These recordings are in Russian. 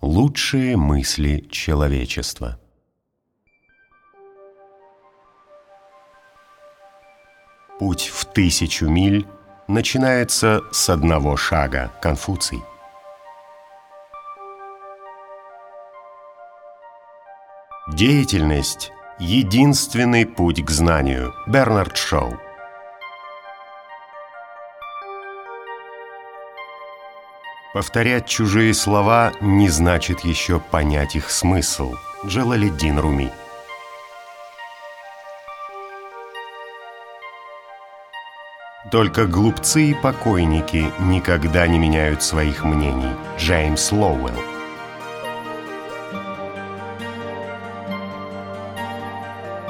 Лучшие мысли человечества Путь в тысячу миль начинается с одного шага. Конфуций. Деятельность – единственный путь к знанию. Бернард Шоу. Повторять чужие слова не значит еще понять их смысл. Джалалиддин Руми. Только глупцы и покойники никогда не меняют своих мнений. Джеймс Лоуэлл.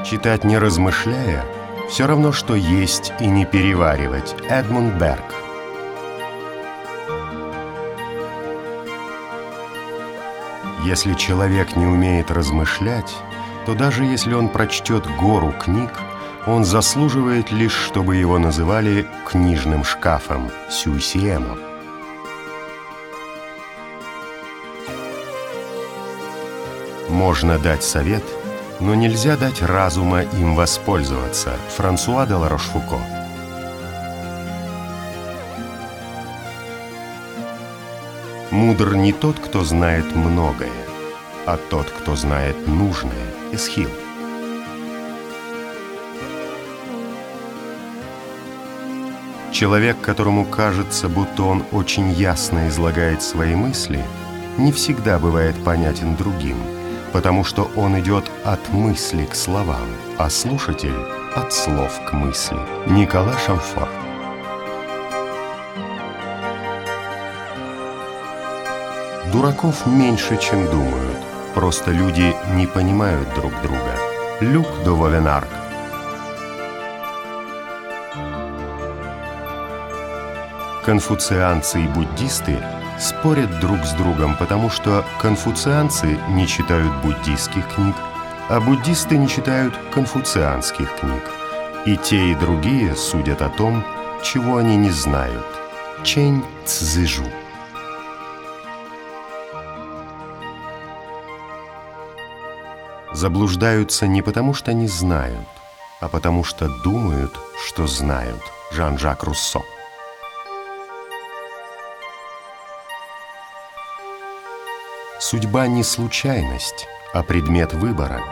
Читать не размышляя – все равно, что есть и не переваривать. Эдмунд Берг. Если человек не умеет размышлять, то даже если он прочтет гору книг, он заслуживает лишь, чтобы его называли книжным шкафом Сюсиэмо. Можно дать совет, но нельзя дать разума им воспользоваться. Франсуа де Ларошфуко. Мудр не тот, кто знает многое, а тот, кто знает нужное. Эсхил. Человек, которому кажется, будто он очень ясно излагает свои мысли, не всегда бывает понятен другим, потому что он идет от мысли к словам, а слушатель – от слов к мысли. Никола Шамфор Дураков меньше, чем думают. Просто люди не понимают друг друга. Люк до Вовенарк. Конфуцианцы и буддисты спорят друг с другом, потому что конфуцианцы не читают буддийских книг, а буддисты не читают конфуцианских книг. И те, и другие судят о том, чего они не знают. Чэнь Цзэжу. Заблуждаются не потому, что не знают, а потому что думают, что знают. Жан-Жак Руссо. Судьба не случайность, а предмет выбора.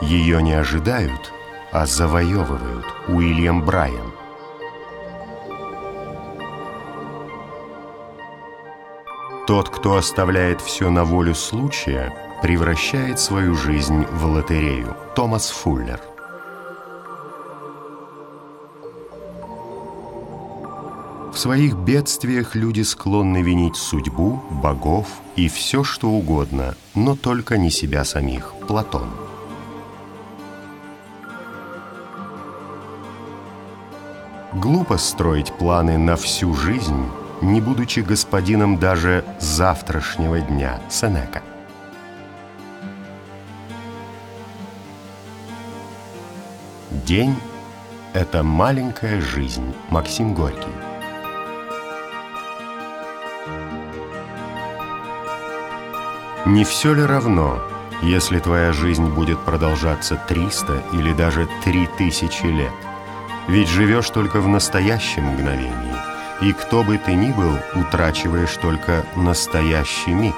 Ее не ожидают, а завоевывают. Уильям Брайан. Тот, кто оставляет все на волю случая – превращает свою жизнь в лотерею. Томас Фуллер. В своих бедствиях люди склонны винить судьбу, богов и все, что угодно, но только не себя самих. Платон. Глупо строить планы на всю жизнь, не будучи господином даже завтрашнего дня. Сенека. День – это маленькая жизнь. Максим Горький. Не все ли равно, если твоя жизнь будет продолжаться 300 или даже 3000 лет? Ведь живешь только в настоящем мгновении, и кто бы ты ни был, утрачиваешь только настоящий миг.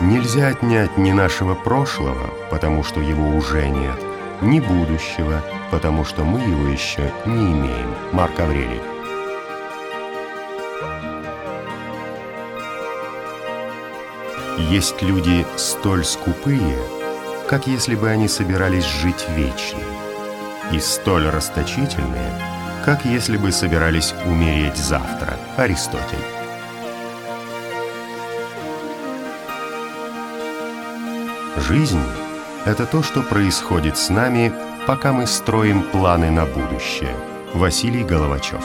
Нельзя отнять ни нашего прошлого, потому что его уже нет, ни будущего, потому что мы его еще не имеем. Марк Аврелий. Есть люди столь скупые, как если бы они собирались жить вечно, и столь расточительные, как если бы собирались умереть завтра. Аристотель. Жизнь это то, что происходит с нами, пока мы строим планы на будущее. Василий Головачев.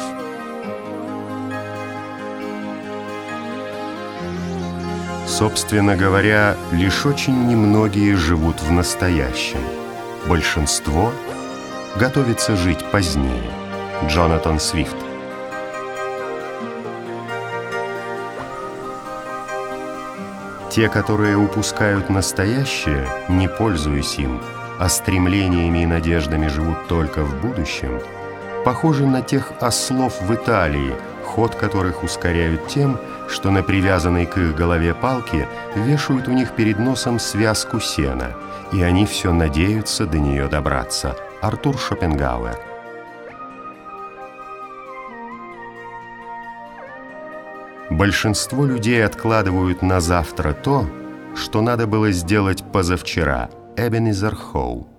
Собственно говоря, лишь очень немногие живут в настоящем. Большинство готовится жить позднее. Джонатан Свифт. Те, которые упускают настоящее, не пользуясь им, а стремлениями и надеждами живут только в будущем, похожи на тех ослов в Италии, ход которых ускоряют тем, что на привязанной к их голове палке вешают у них перед носом связку сена, и они все надеются до нее добраться. Артур Шопенгауэр Большинство людей откладывают на завтра то, что надо было сделать позавчера. Эбенезер Хоу